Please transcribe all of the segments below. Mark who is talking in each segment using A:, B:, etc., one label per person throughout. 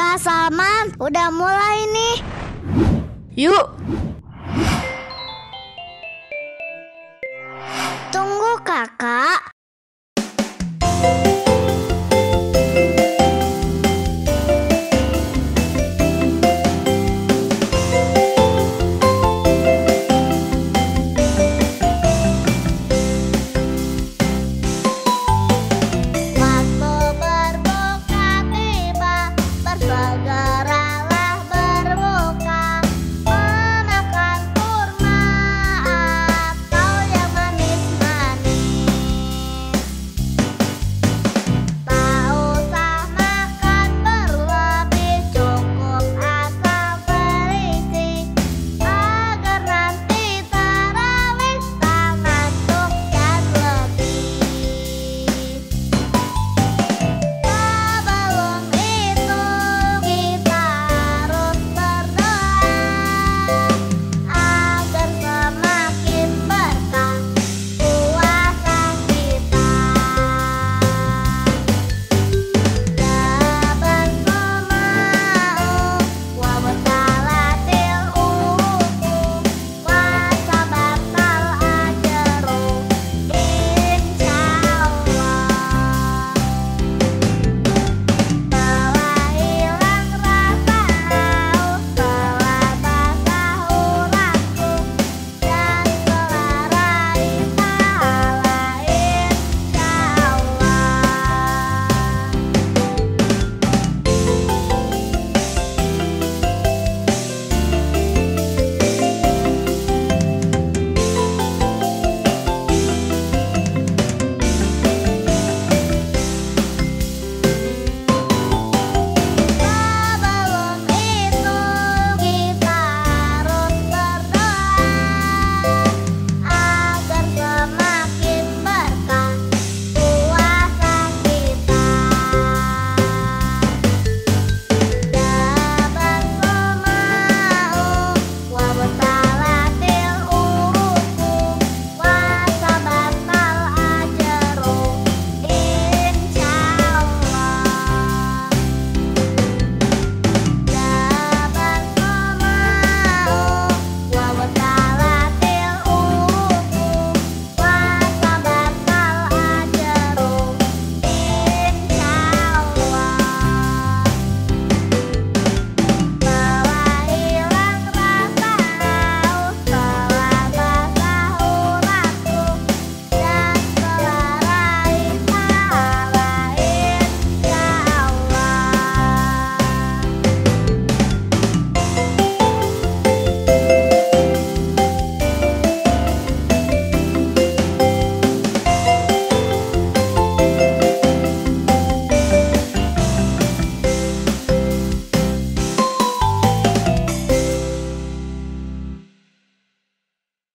A: Kak Salman udah mulai nih.
B: Yuk,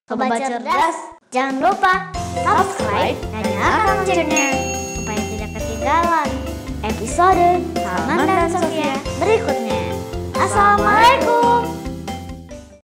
A: Sobat Cerdas, jangan lupa subscribe dan nyalakan loncengnya supaya tidak ketinggalan episode Salman dan Sofia berikutnya. Assalamualaikum.